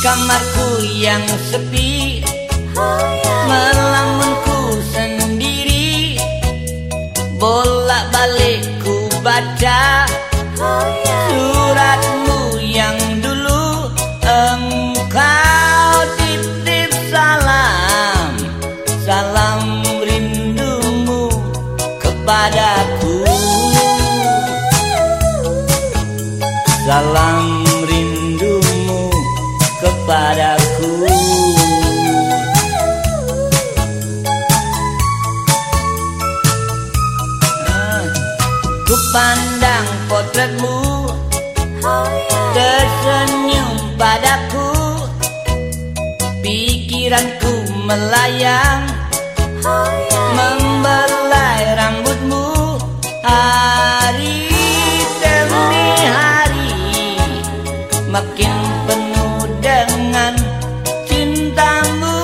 kamarku yang sepi. Melamunku sendiri. Bolak-balik ku baca Suratmu yang dulu. Engkau titip salam Salam rindumu kepadaku. Salam Melayang Membelai rambutmu. Hari demi hari Makin penuh dengan cintamu.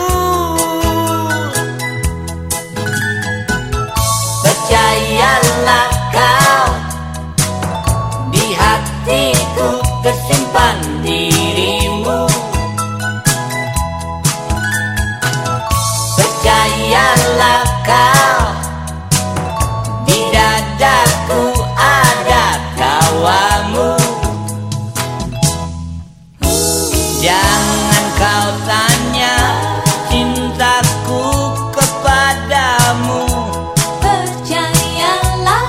Percayalah kau Di hatiku tersimpan dirimu Jangan kau tanya cintaku kepadamu. Percayalah.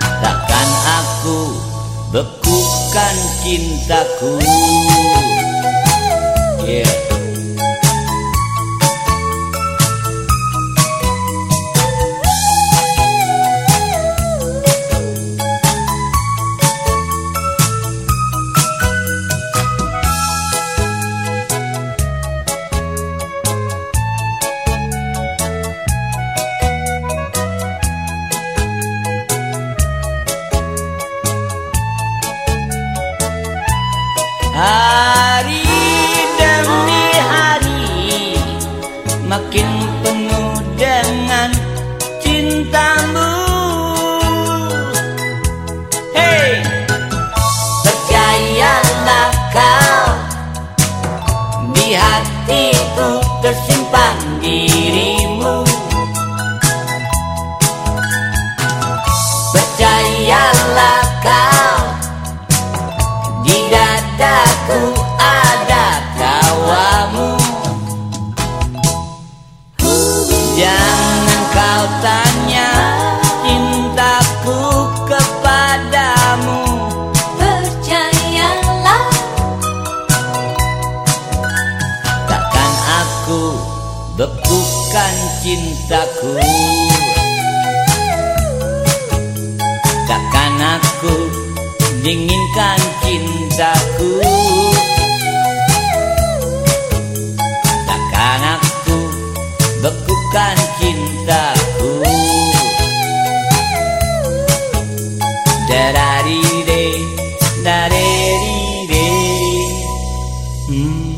Takkan aku bekukan cintaku. Yeah Hari demi hari Makin penuh dengan cintamu. Hey! Percayalah kau Di hatiku tersimpan dirimu. Percayalah kau di dadaku ada kawamu Jangan kau tanya cintaku kepadamu. Percayalah. Takkan aku bekukan cintaku dan cintaku Darari de, darari de hmm.